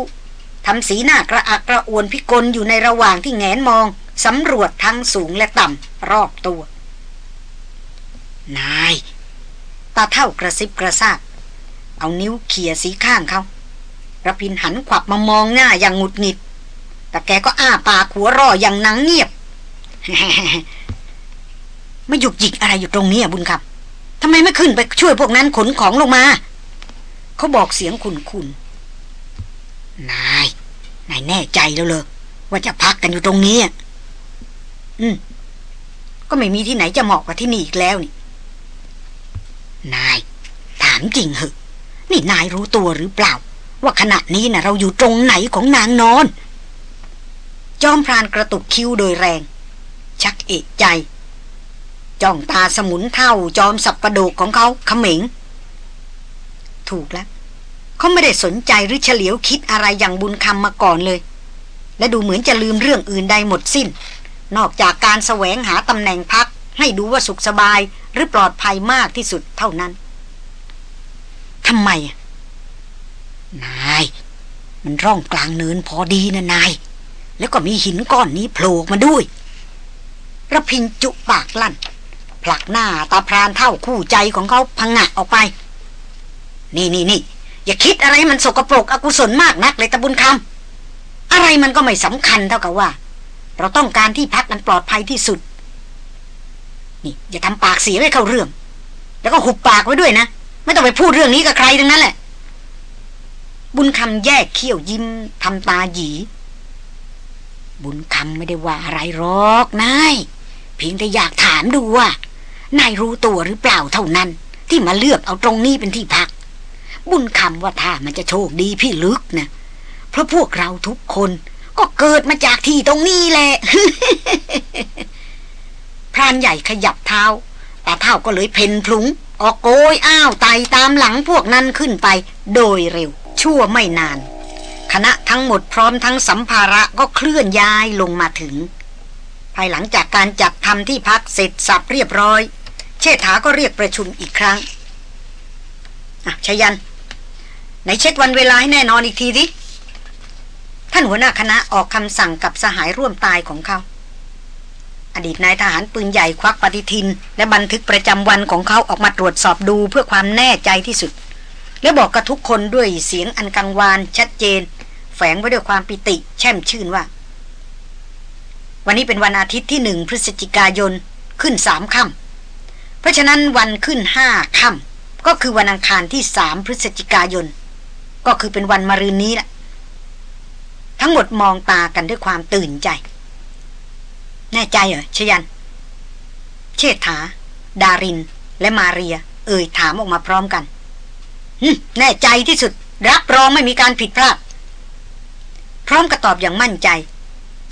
ทำสีหน้ากระอักกระอ่วนพิกลอยู่ในระหว่างที่แงนมองสำรวจทั้งสูงและต่ำรอบตัว นาย ตาเท่ากระซิบกระซาบเอานิ้วเขี่ยสีข้างเขาระพินหันขวับมามองหน้าอย่างหงุดหงิด แต่แกก็อ้าปากหัวรออย่างนังเงียบไม่หยุกหยิกอะไรอยู่ตรงนี้บุญคำทำไมไม่ขึ้นไปช่วยพวกนั้นขนของลงมา เขาบอกเสียงขุนขุนนาย นายแน่ใจแล้วเลยว่าจะพักกันอยู่ตรงนี้ อืม ก็ไม่มีที่ไหนจะเหมาะกว่าที่นี่อีกแล้วนี่ นาย ถามจริงเหอะนี่นายรู้ตัวหรือเปล่า ว่าขณะนี้นะ่ะ เราอยู่ตรงไหนของนางนอน จอมพรานกระตุกคิ้วโดยแรง ชักเอกใจ จ้องตาสมุนเท่าจอมสับประโดกของเขาขมิง ถูกแล้วเขาไม่ได้สนใจหรือเฉลียวคิดอะไรอย่างบุญคำมาก่อนเลย และดูเหมือนจะลืมเรื่องอื่นใดหมดสิน้น นอกจากการแสวงหาตำแหน่งพัก ให้ดูว่าสุขสบายหรือปลอดภัยมากที่สุดเท่านั้นทำไม นาย มันร่องกลางเนินพอดีนะนาย แล้วก็มีหินก้อนนี้โผล่มาด้วยระพินจุปากลั่น ผลักหน้าตาพรานเท่าคู่ใจของเขาพังงะออกไป นี่นี่นี่อย่าคิดอะไรมันสกปรกอกุศลมากนักเลยตะบุญคำอะไรมันก็ไม่สำคัญเท่ากับว่า เราต้องการที่พักมันปลอดภัยที่สุด นี่อย่าทำปากเสียไว้เข้าเรื่อง แล้วก็หุบปากไว้ด้วยนะ ไม่ต้องไปพูดเรื่องนี้กับใครทั้งนั้นแหละ บุญคำแยกเขี้ยวยิ้มทำตาหยี บุญคำไม่ได้ว่าอะไรหรอกนายเพียงแต่อยากถามดูว่านายรู้ตัวหรือเปล่าเท่านั้น ที่มาเลือกเอาตรงนี้เป็นที่พัก บุญคำว่าถ้ามันจะโชคดีพี่ลึกนะเพราะพวกเราทุกคน ก็เกิดมาจากที่ตรงนี้แหละ พรานใหญ่ขยับเท้าแต่เท้าก็เลยเพนพลุง ออกโกยอ้าวไตตามหลังพวกนั้นขึ้นไป โดยเร็ว ชั่วไม่นาน คณะทั้งหมดพร้อมทั้งสัมภาระก็เคลื่อนย้ายลงมาถึง ภายหลังจากการจัดทำที่พักเสร็จสับเรียบร้อย เชษฐาก็เรียกประชุมอีกครั้งอะชยันไหนเช็ควันเวลาให้แน่นอนอีกทีดิท่านหัวหน้าคณะออกคำสั่งกับสหายร่วมตายของเขา อดีตนายทหารปืนใหญ่ควักปฏิทิน และบันทึกประจำวันของเขาออกมาตรวจสอบดูเพื่อความแน่ใจที่สุด และบอกกับทุกคนด้วยเสียงอันกังวาน ชัดเจน แฝงไว้ด้วยความปิติ แช่มชื่นว่า วันนี้เป็นวันอาทิตย์ที่หนึ่งพฤศจิกายนขึ้นสามค่ำเพราะฉะนั้นวันขึ้นห้าค่ำก็คือวันอังคารที่สามพฤศจิกายน ก็คือเป็นวันมะรืนนี้แหละทั้งหมดมองตากันด้วยความตื่นใจ แน่ใจเหรอชยัน เชษฐา ดาริน และมาเรีย เอ่ยถามออกมาพร้อมกันแน่ใจที่สุด รับรองไม่มีการผิดพลาด พร้อมกระตอบอย่างมั่นใจ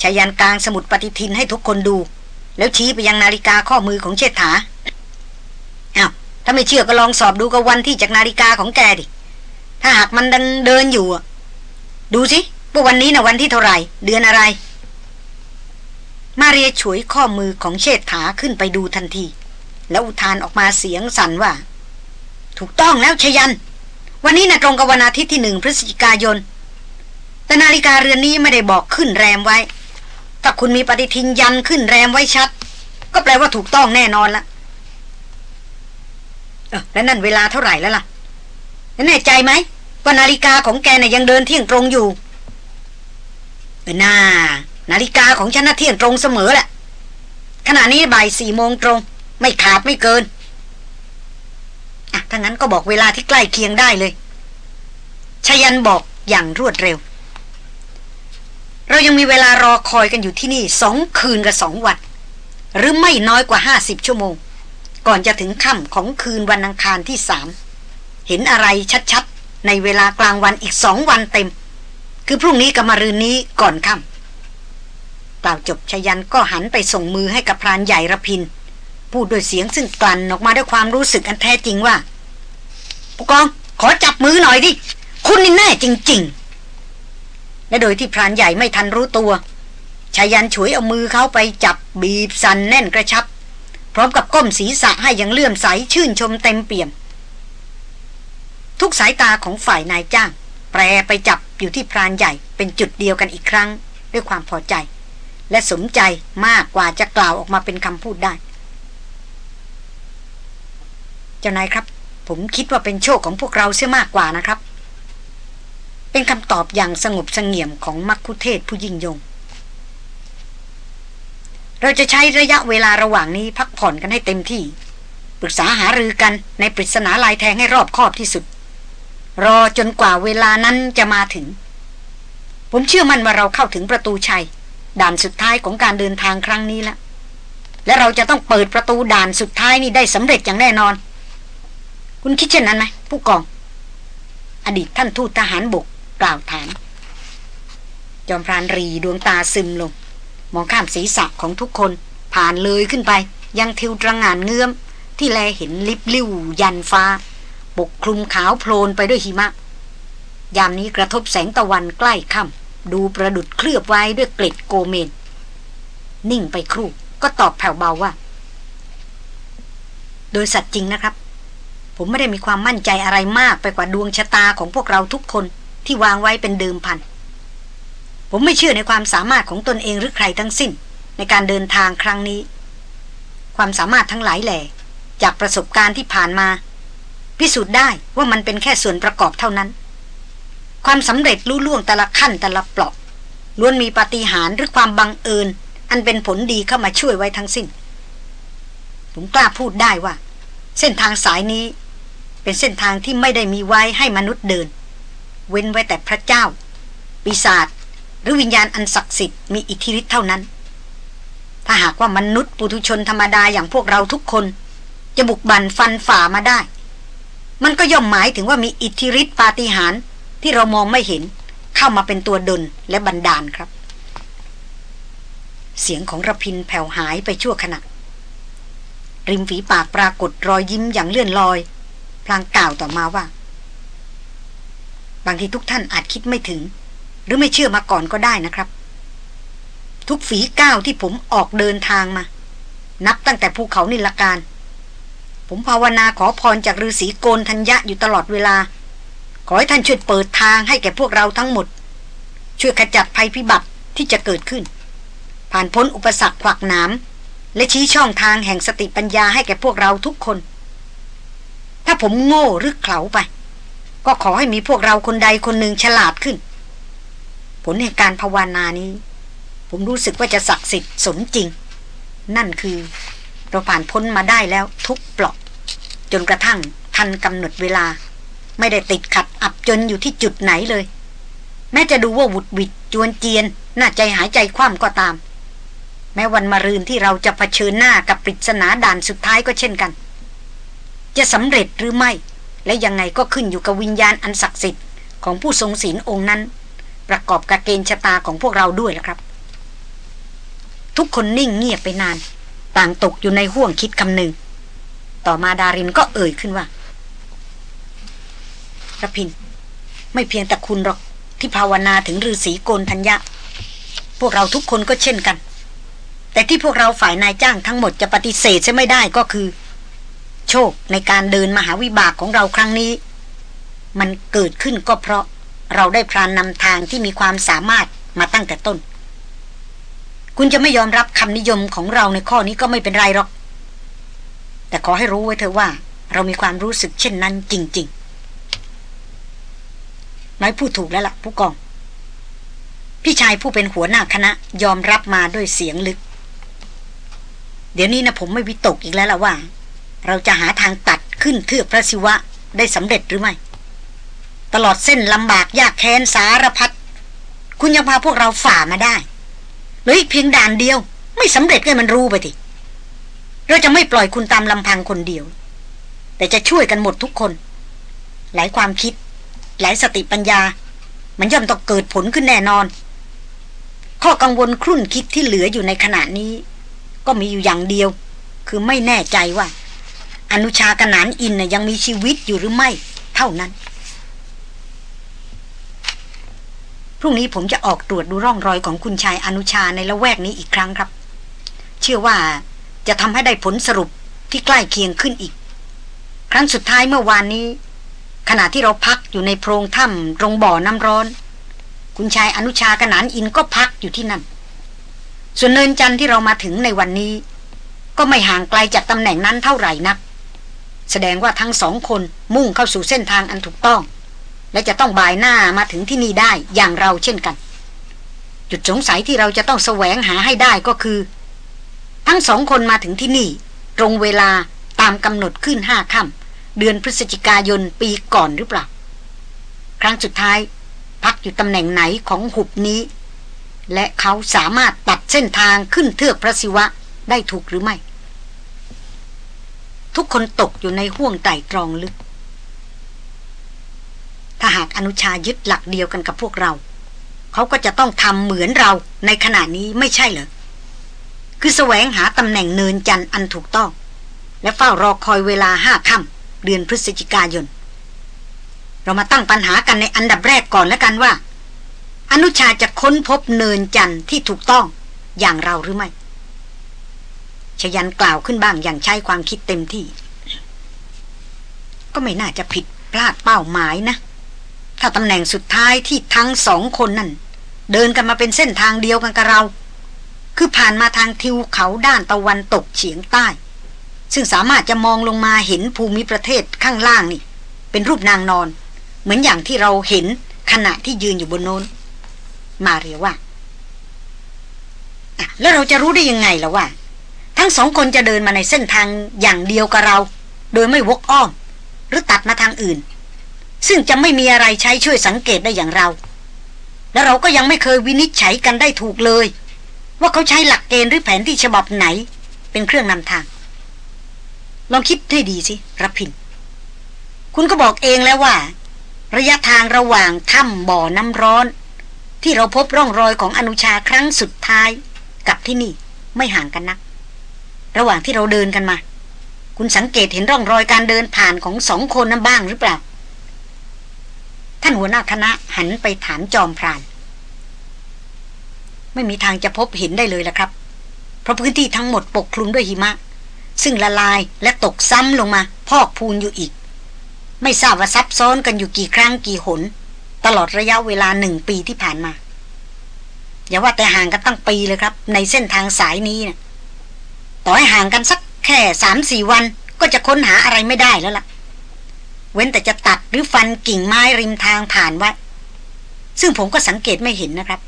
ชายันกลางสมุดปฏิทินให้ทุกคนดู แล้วชี้ไปยังนาฬิกาข้อมือของเชษฐาอ้าวถ้าไม่เชื่อก็ลองสอบดูกับวันที่จากนาฬิกาของแกดิ ถ้าหากมันดันเดินอยู่ดูสิว่าวันนี้นะวันที่เท่าไหร่ เดือนอะไร มาเรียฉวยข้อมือของเชษฐาขึ้นไปดูทันที แล้วอุทานออกมาเสียงสั่นว่า ถูกต้องแล้วชยัน วันนี้นะตรงกับวันอาทิตย์ที่หนึ่งพฤศจิกายน แต่นาฬิกาเรือนนี้ไม่ได้บอกขึ้นแรมไว้ ถ้าคุณมีปฏิทินยันขึ้นแรมไว้ชัด ก็แปลว่าถูกต้องแน่นอนละเออแล้วนั่นเวลาเท่าไหร่แล้วล่ะแน่ใจไหมว่านาฬิกาของแกน่ะยังเดินเที่ยงตรงอยู่น่า นาฬิกาของฉันน่ะเที่ยงตรงเสมอแหละ ขณะนี้บ่ายสี่โมงตรง ไม่ขาดไม่เกินอะถ้างั้นก็บอกเวลาที่ใกล้เคียงได้เลยชยันบอกอย่างรวดเร็ว เรายังมีเวลารอคอยกันอยู่ที่นี่สองคืนกับสองวัน หรือไม่น้อยกว่าห้าสิบชั่วโมง ก่อนจะถึงค่ำของคืนวันอังคารที่สามเห็นอะไรชัดๆ ในเวลากลางวันอีกสองวันเต็ม คือพรุ่งนี้กับมรืนนี้ก่อนค่ำ กล่าวจบชยันก็หันไปส่งมือให้กับพรานใหญ่ระพิน พูดด้วยเสียงซึ่งกลั่นออกมาด้วยความรู้สึกอันแท้จริงว่าผู้กองขอจับมือหน่อยดิคุณนี่แน่จริง ๆ และโดยที่พรานใหญ่ไม่ทันรู้ตัวชายันฉวยเอามือเขาไปจับบีบสันแน่นกระชับ พร้อมกับก้มศีรษะให้อย่างเลื่อมใสชื่นชมเต็มเปี่ยม ทุกสายตาของฝ่ายนายจ้าง แปรไปจับอยู่ที่พรานใหญ่เป็นจุดเดียวกันอีกครั้ง ด้วยความพอใจ และสมใจมากกว่าจะกล่าวออกมาเป็นคำพูดได้ เจ้านายครับ ผมคิดว่าเป็นโชคของพวกเราเสียมากกว่านะครับ เป็นคำตอบอย่างสงบสงเงียมของมักคุเทศผู้ยิ่งยง เราจะใช้ระยะเวลาระหว่างนี้พักผ่อนกันให้เต็มที่ปรึกษาหารือกันในปริศนาลายแทงให้รอบคอบที่สุด รอจนกว่าเวลานั้นจะมาถึง ผมเชื่อมั่นว่าเราเข้าถึงประตูชัย ด่านสุดท้ายของการเดินทางครั้งนี้แล้วและเราจะต้องเปิดประตูด่านสุดท้ายนี้ได้สำเร็จอย่างแน่นอน คุณคิดเช่นนั้นไหมผู้กอง อดีตท่านทูตทหารบกกล่าวถามจอมพรานรีดวงตาซึมลง มองข้ามศีรษะของทุกคนผ่านเลยขึ้นไป ยังทิวตระงานเงื้อม ที่แลเห็นลิบลิ่วยันฟ้า ปกคลุมขาวโพลนไปด้วยหิมะ ยามนี้กระทบแสงตะวันใกล้ค่ำ ดูประดุดเคลือบไว้ด้วยเกล็ดโกเมน นิ่งไปครู่ก็ตอบแผ่วเบาว่า โดยสัตว์จริงนะครับ ผมไม่ได้มีความมั่นใจอะไรมากไปกว่าดวงชะตาของพวกเราทุกคนที่วางไว้เป็นเดิมพัน ผมไม่เชื่อในความสามารถของตนเองหรือใครทั้งสิ้น ในการเดินทางครั้งนี้ ความสามารถทั้งหลายแหล่จากประสบการณ์ที่ผ่านมา พิสูจน์ได้ว่ามันเป็นแค่ส่วนประกอบเท่านั้น ความสำเร็จรู้ล่วงแต่ละขั้นแต่ละเปลาะล้วนมีปาฏิหาริย์หรือความบังเอิญ อันเป็นผลดีเข้ามาช่วยไว้ทั้งสิ้น ผมกล้าพูดได้ว่า เส้นทางสายนี้ เป็นเส้นทางที่ไม่ได้มีไว้ให้มนุษย์เดิน เว้นไว้แต่พระเจ้า ปีศาจหรือวิญญาณอันศักดิ์สิทธิ์มีอิทธิฤทธิ์เท่านั้น ถ้าหากว่ามนุษย์ปุถุชนธรรมดาอย่างพวกเราทุกคน จะบุกบั่นฟันฝ่ามาได้ มันก็ย่อมหมายถึงว่ามีอิทธิฤทธิ์ปาฏิหาริย์ ที่เรามองไม่เห็นเข้ามาเป็นตัวดลและบันดาลครับ เสียงของระพินแผ่วหายไปชั่วขณะ ริมฝีปากปรากฏรอยยิ้มอย่างเลื่อนลอย พลางกล่าวต่อมาว่า บางทีทุกท่านอาจคิดไม่ถึง หรือไม่เชื่อมาก่อนก็ได้นะครับ ทุกฝีก้าวที่ผมออกเดินทางมา นับตั้งแต่ภูเขานิลการ ผมภาวนาขอพรจากฤาษีโกนทัญญะอยู่ตลอดเวลา ขอให้ท่านช่วยเปิดทางให้แก่พวกเราทั้งหมด ช่วยขจัดภัยพิบัติที่จะเกิดขึ้น ผ่านพ้นอุปสรรคขวากหนามและชี้ช่องทางแห่งสติปัญญาให้แก่พวกเราทุกคน ถ้าผมโง่หรือเขลาไป ก็ขอให้มีพวกเราคนใดคนหนึ่งฉลาดขึ้น ผลแห่งการภาวนานี้ ผมรู้สึกว่าจะศักดิ์สิทธิ์สมจริง นั่นคือ เราผ่านพ้นมาได้แล้วทุกปลอกจนกระทั่งทันกำหนดเวลา ไม่ได้ติดขัดอับจนอยู่ที่จุดไหนเลย แม้จะดูว่าวุดวิดจวนเจียน น่าใจหายใจคว่ำก็ตาม แม้วันมารืนที่เราจะะเผชิญหน้ากับปริศนาด่านสุดท้ายก็เช่นกัน จะสำเร็จหรือไม่ และยังไงก็ขึ้นอยู่กับวิญญาณอันศักดิ์สิทธิ์ของผู้ทรงศีลองค์นั้น ประกอบกับเกณฑ์ชะตาของพวกเราด้วยละครับ ทุกคนนิ่งเงียบไปนาน ต่างตกอยู่ในห่วงคิดคำหนึ่ง ต่อมาดารินก็เอ่ยขึ้นว่า ระพิน ไม่เพียงแต่คุณหรอกที่ภาวนาถึงฤาษีโกนธัญญะ พวกเราทุกคนก็เช่นกัน แต่ที่พวกเราฝ่ายนายจ้างทั้งหมดจะปฏิเสธจะไม่ได้ก็คือ โชคในการเดินมหาวิบากของเราครั้งนี้ มันเกิดขึ้นก็เพราะเราได้พรานนำทางที่มีความสามารถมาตั้งแต่ต้น คุณจะไม่ยอมรับคำนิยมของเราในข้อนี้ก็ไม่เป็นไรหรอก แต่ขอให้รู้ไว้เถอะว่า เรามีความรู้สึกเช่นนั้นจริง ๆ น้อยพูดถูกแล้วล่ะผู้กอง พี่ชายผู้เป็นหัวหน้าคณะ ยอมรับมาด้วยเสียงลึก เดี๋ยวนี้นะผมไม่วิตกอีกแล้วล่ะว่า เราจะหาทางตัดขึ้นเทือกพระศิวะได้สำเร็จหรือไม่ ตลอดเส้นลำบากยากแค้นสารพัดคุณยังพาพวกเราฝ่ามาได้หรืออีกเพียงด่านเดียว ไม่สำเร็จก็มันรู้ไปทีเราจะไม่ปล่อยคุณตามลำพังคนเดียว แต่จะช่วยกันหมดทุกคน หลายความคิด หลายสติปัญญา มันย่อมต้องเกิดผลขึ้นแน่นอน ข้อกังวลครุ่นคิดที่เหลืออยู่ในขณะนี้ ก็มีอยู่อย่างเดียว คือไม่แน่ใจว่า อนุชากนานอินนะยังมีชีวิตอยู่หรือไม่ เท่านั้นพรุ่งนี้ผมจะออกตรวจดูร่องรอยของคุณชายอนุชาในละแวกนี้อีกครั้งครับ เชื่อว่าจะทำให้ได้ผลสรุปที่ใกล้เคียงขึ้นอีก ครั้งสุดท้ายเมื่อวานนี้ ขณะที่เราพักอยู่ในโพรงถ้ำตรงบ่อน้ำร้อน คุณชายอนุชากนานอินก็พักอยู่ที่นั่น ส่วนเนินจันที่เรามาถึงในวันนี้ ก็ไม่ห่างไกลจากตำแหน่งนั้นเท่าไหร่นัก แสดงว่าทั้งสองคนมุ่งเข้าสู่เส้นทางอันถูกต้อง และจะต้องบ่ายหน้ามาถึงที่นี่ได้อย่างเราเช่นกัน จุดสงสัยที่เราจะต้องแสวงหาให้ได้ก็คือ ทั้งสองคนมาถึงที่นี่ ตรงเวลาตามกำหนดขึ้นห้าค่ำ เดือนพฤศจิกายนปีก่อนหรือเปล่า ครั้งสุดท้าย พักอยู่ตำแหน่งไหนของหุบนี้ และเขาสามารถตัดเส้นทางขึ้นเทือกพระศิวะได้ถูกหรือไม่ ทุกคนตกอยู่ในห่วงไต่ตรองลึก ถ้าหากอนุชายึดหลักเดียวกันกับพวกเรา เขาก็จะต้องทำเหมือนเราในขณะนี้ไม่ใช่เหรอคือแสวงหาตำแหน่งเนินจันอันถูกต้อง และเฝ้ารอคอยเวลาห้าค่ำ เดือนพฤศจิกายน เรามาตั้งปัญหากันในอันดับแรกก่อนแล้วกันว่า อนุชาจะค้นพบเนินจันทร์ที่ถูกต้องอย่างเราหรือไม่ ชยันกล่าวขึ้นบ้างอย่างใช้ความคิดเต็มที่ ก็ไม่น่าจะผิดพลาดเป้าหมายนะ ถ้าตำแหน่งสุดท้ายที่ทั้งสองคนนั่น เดินกันมาเป็นเส้นทางเดียวกันกับเรา คือผ่านมาทางทิวเขาด้านตะวันตกเฉียงใต้ ซึ่งสามารถจะมองลงมาเห็นภูมิประเทศข้างล่างนี่ เป็นรูปนางนอน เหมือนอย่างที่เราเห็นขณะที่ยืนอยู่บนโน้น มาเรียว่าแล้วเราจะรู้ได้ยังไงล่ะว่า ทั้งสองคนจะเดินมาในเส้นทางอย่างเดียวกับเรา โดยไม่วกอ้อม หรือตัดมาทางอื่น ซึ่งจะไม่มีอะไรใช้ช่วยสังเกตได้อย่างเรา และเราก็ยังไม่เคยวินิจฉัยกันได้ถูกเลย ว่าเขาใช้หลักเกณฑ์หรือแผนที่ฉบับไหน เป็นเครื่องนำทาง ลองคิดให้ดีสิรพิน คุณก็บอกเองแล้วว่า ระยะทางระหว่างถ้ำบ่อน้ำร้อน ที่เราพบร่องรอยของอนุชาครั้งสุดท้าย กับที่นี่ไม่ห่างกันนัก ระหว่างที่เราเดินกันมา คุณสังเกตเห็นร่องรอยการเดินผ่านของสองคนนั้นบ้างหรือเปล่า ท่านหัวหน้าคณะหันไปถามจอมพราน ไม่มีทางจะพบเห็นได้เลยละครับ เพราะพื้นที่ทั้งหมดปกคลุมด้วยหิมะ ซึ่งละลายและตกซ้ำลงมา พอกพูนอยู่อีก ไม่ทราบว่าซับซ้อนกันอยู่กี่ครั้งกี่หน ตลอดระยะเวลาหนึ่งปีที่ผ่านมา อย่าว่าแต่ห่างกันตั้งปีเลยครับ ในเส้นทางสายนี้นะต่อให้ห่างกันสักแค่สามสี่วันก็จะค้นหาอะไรไม่ได้แล้วล่ะ เว้นแต่จะตัดหรือฟันกิ่งไม้ริมทางผ่านวัดซึ่งผมก็สังเกตไม่เห็นนะครับ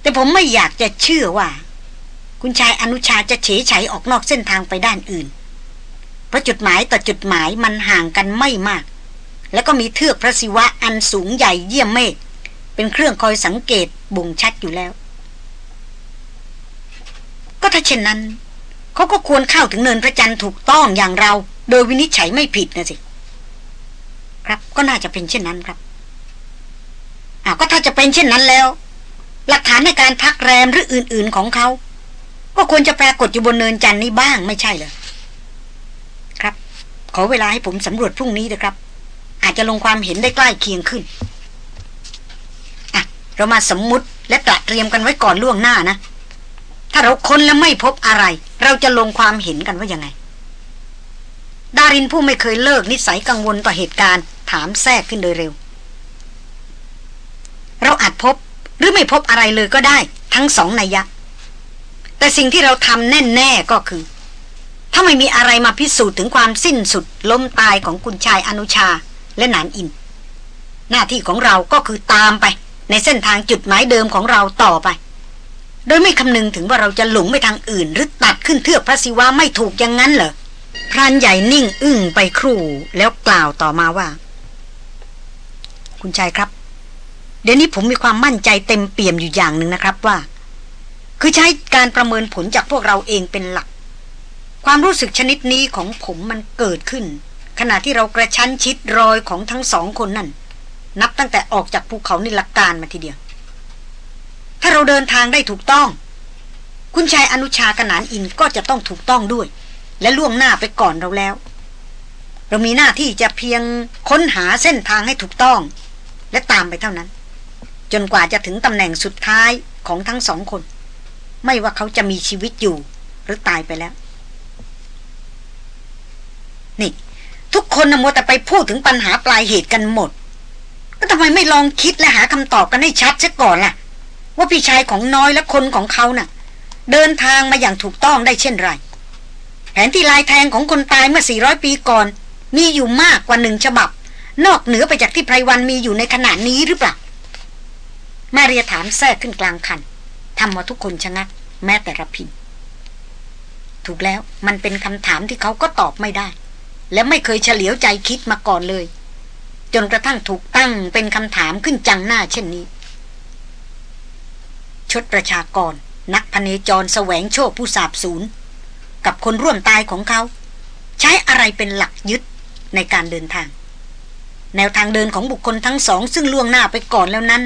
แต่ผมไม่อยากจะเชื่อว่า คุณชายอนุชาจะเฉยฉออกนอกเส้นทางไปด้านอื่น เพราะจุดหมายต่อจุดหมายมันห่างกันไม่มาก แล้วก็มีเทือกพระศิวะอันสูงใหญ่เยี่ยมเมฆเป็นเครื่องคอยสังเกตบ่งชัดอยู่แล้ว ก็ถ้าเช่นนั้น เขาก็ควรเข้าถึงเนินพระจันทร์ถูกต้องอย่างเรา โดยวินิจฉัยไม่ผิดนะสิ ครับก็น่าจะเป็นเช่นนั้นครับอ้าวก็ถ้าจะเป็นเช่นนั้นแล้ว หลักฐานในการพักแรมหรืออื่น ๆของเขา ก็ควรจะปรากฏอยู่บนเนินจันนี้บ้างไม่ใช่เหรอครับ ขอเวลาให้ผมสำรวจพรุ่งนี้นะครับ อาจจะลงความเห็นได้ใกล้เคียงขึ้นอะเรามาสมมุติและตระเตรียมกันไว้ก่อนล่วงหน้านะ ถ้าเราค้นแล้วไม่พบอะไร เราจะลงความเห็นกันว่ายังไง ดารินผู้ไม่เคยเลิกนิสัยกังวลต่อเหตุการณ์ถามแทรกขึ้นโดยเร็ว เราอาจพบหรือไม่พบอะไรเลยก็ได้ ทั้งสองนัยยะ แต่สิ่งที่เราทำแน่ ๆ ก็คือ ถ้าไม่มีอะไรมาพิสูจน์ถึงความสิ้นสุดล้มตายของคุณชายอนุชาและนานอิน หน้าที่ของเราก็คือตามไป ในเส้นทางจุดหมายเดิมของเราต่อไป โดยไม่คำนึงถึงว่าเราจะหลงไปทางอื่น หรือตัดขึ้นเทือกพระศิวะไม่ถูกอย่างนั้นเหรอพรานใหญ่นิ่งอึ้งไปครู่แล้วกล่าวต่อมาว่า คุณชายครับ เดี๋ยวนี้ผมมีความมั่นใจเต็มเปี่ยมอยู่อย่างหนึ่งนะครับว่า คือใช้การประเมินผลจากพวกเราเองเป็นหลัก ความรู้สึกชนิดนี้ของผมมันเกิดขึ้น ขณะที่เรากระชั้นชิดรอยของทั้งสองคนนั่น นับตั้งแต่ออกจากภูเขานิลการมาทีเดียว ถ้าเราเดินทางได้ถูกต้อง คุณชายอนุชากนานอินก็จะต้องถูกต้องด้วย และล่วงหน้าไปก่อนเราแล้ว เรามีหน้าที่จะเพียงค้นหาเส้นทางให้ถูกต้อง และตามไปเท่านั้น จนกว่าจะถึงตำแหน่งสุดท้ายของทั้งสองคน ไม่ว่าเขาจะมีชีวิตอยู่ หรือตายไปแล้ว นี่ ทุกคนนะมัวแต่ไปพูดถึงปัญหาปลายเหตุกันหมด ก็ทำไมไม่ลองคิดและหาคำตอบกันให้ชัดซะก่อนล่ะ ว่าพี่ชายของน้อยและคนของเขานะ่ะ เดินทางมาอย่างถูกต้องได้เช่นไร แผนที่ลายแทงของคนตายเมื่อ 400 ปีก่อน มีอยู่มากกว่าหนึ่งฉบับ นอกเหนือไปจากที่ไพรวันมีอยู่ในขณะนี้หรือเปล่ามาเรียถามแทรกขึ้นกลางคัน ทำมาทุกคนชะงัก แม้แต่ระพิน ถูกแล้วมันเป็นคำถามที่เขาก็ตอบไม่ได้ และไม่เคยเฉลียวใจคิดมาก่อนเลย จนกระทั่งถูกตั้งเป็นคำถามขึ้นจังหน้าเช่นนี้ ชดประชากร นักพเนจรแสวงโชคผู้สาบสูญกับคนร่วมตายของเขา ใช้อะไรเป็นหลักยึดในการเดินทาง แนวทางเดินของบุคคลทั้งสอง ซึ่งล่วงหน้าไปก่อนแล้วนั้น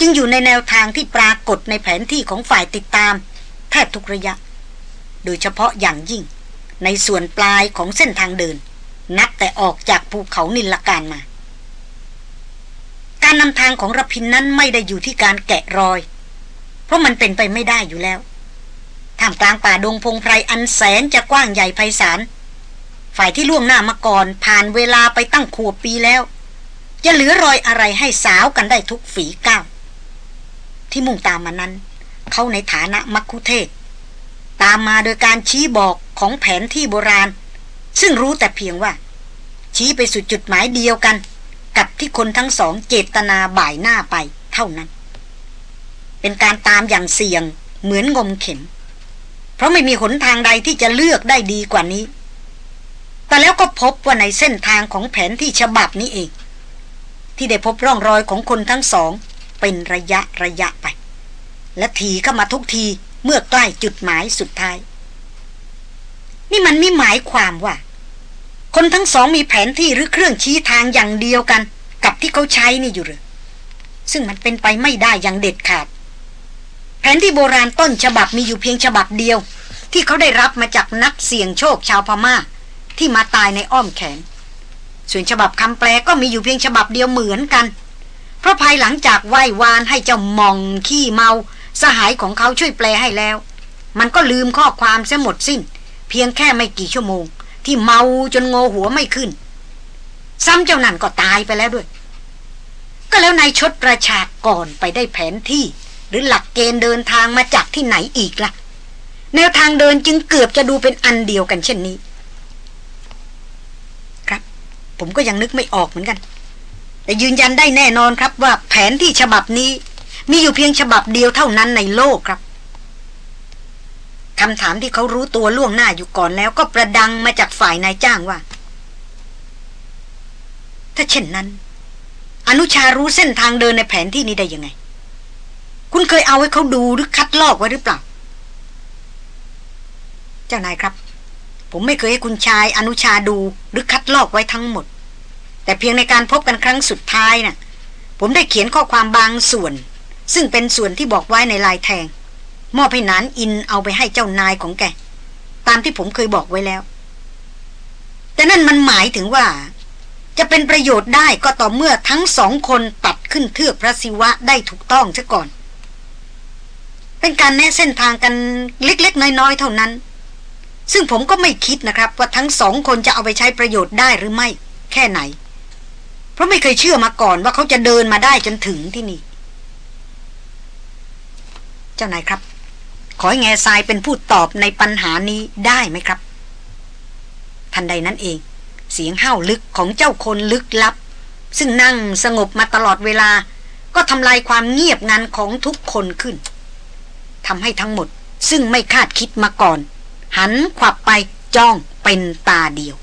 จึงอยู่ในแนวทางที่ปรากฏในแผนที่ของฝ่ายติดตาม แทบทุกระยะ โดยเฉพาะอย่างยิ่ง ในส่วนปลายของเส้นทางเดิน นับแต่ออกจากภูเขานิลการมา การนำทางของรพินนั้นไม่ได้อยู่ที่การแกะรอย เพราะมันเป็นไปไม่ได้อยู่แล้วท่ามกลางป่าดงพงไพรอันแสนจะกว้างใหญ่ไพศาล ฝ่ายที่ล่วงหน้ามาก่อน ผ่านเวลาไปตั้งขวบปีแล้ว จะเหลือรอยอะไรให้สาวกันได้ทุกฝีก้าว ที่มุ่งตามมานั้น เขาในฐานะมักคุเทศ ตามมาโดยการชี้บอกของแผนที่โบราณ ซึ่งรู้แต่เพียงว่า ชี้ไปสู่จุดหมายเดียวกัน กับที่คนทั้งสองเจตนาบ่ายหน้าไปเท่านั้น เป็นการตามอย่างเสี่ยงเหมือนงมเข็ม เพราะไม่มีหนทางใดที่จะเลือกได้ดีกว่านี้ แต่แล้วก็พบว่าในเส้นทางของแผนที่ฉบับนี้เอง ที่ได้พบร่องรอยของคนทั้งสอง เป็นระยะระยะไป และทีเข้ามาทุกทีเมื่อใกล้จุดหมายสุดท้าย นี่มันไม่หมายความว่า คนทั้งสองมีแผนที่หรือเครื่องชี้ทางอย่างเดียวกัน กับที่เขาใช้นี่อยู่หรือซึ่งมันเป็นไปไม่ได้อย่างเด็ดขาด แผนที่โบราณต้นฉบับมีอยู่เพียงฉบับเดียว ที่เขาได้รับมาจากนักเสี่ยงโชคชาวพมา่า ที่มาตายในอ้อมแขน ส่วนฉบับคำแปลก็มีอยู่เพียงฉบับเดียวเหมือนกัน เพราะภายหลังจากไหว้วานให้เจ้ามองขี้เมา สหายของเขาช่วยแปลให้แล้ว มันก็ลืมข้อความเสียหมดสิ้น เพียงแค่ไม่กี่ชั่วโมง ที่เมาจนงอหัวไม่ขึ้น ซ้ำเจ้านั่นก็ตายไปแล้วด้วย ก็แล้วนายชดประชากก่อนไปได้แผนที่ หรือหลักเกณฑ์เดินทางมาจากที่ไหนอีกละ่ะ แนวทางเดินจึงเกือบจะดูเป็นอันเดียวกันเช่นนี้ ครับ ผมก็ยังนึกไม่ออกเหมือนกัน แต่ยืนยันได้แน่นอนครับว่าแผนที่ฉบับนี้ มีอยู่เพียงฉบับเดียวเท่านั้นในโลกครับคำถามที่เขารู้ตัวล่วงหน้าอยู่ก่อนแล้วก็ประดังมาจากฝ่ายนายจ้างว่า ถ้าเช่นนั้น อนุชารู้เส้นทางเดินในแผนที่นี้ได้ยังไง คุณเคยเอาให้เขาดูหรือคัดลอกไว้หรือเปล่า เจ้านายครับ ผมไม่เคยให้คุณชายอนุชาดูหรือคัดลอกไว้ทั้งหมด แต่เพียงในการพบกันครั้งสุดท้ายนะ่ะ ผมได้เขียนข้อความบางส่วน ซึ่งเป็นส่วนที่บอกไว้ในลายแทง มอบให้นานอินเอาไปให้เจ้านายของแก ตามที่ผมเคยบอกไว้แล้ว แต่นั่นมันหมายถึงว่า จะเป็นประโยชน์ได้ก็ต่อเมื่อทั้งสองคนตัดขึ้นเทือกพระศิวะได้ถูกต้องซะก่อน เป็นการแนะเส้นทางกันเล็กๆน้อยๆเท่านั้นซึ่งผมก็ไม่คิดนะครับ ว่าทั้งสองคนจะเอาไปใช้ประโยชน์ได้หรือไม่ แค่ไหน ราะไม่เคยเชื่อมาก่อนว่าเขาจะเดินมาได้จนถึงที่นี่ เจ้านายครับ ขอให้แง่ทรายเป็นผู้ตอบในปัญหานี้ได้ไหมครับ ทันใดนั้นเอง เสียงห้าวลึกของเจ้าคนลึกลับ ซึ่งนั่งสงบมาตลอดเวลา ก็ทำลายความเงียบงันของทุกคนขึ้นทำให้ทั้งหมดซึ่งไม่คาดคิดมาก่อน หันขวับไปจ้องเป็นตาเดียว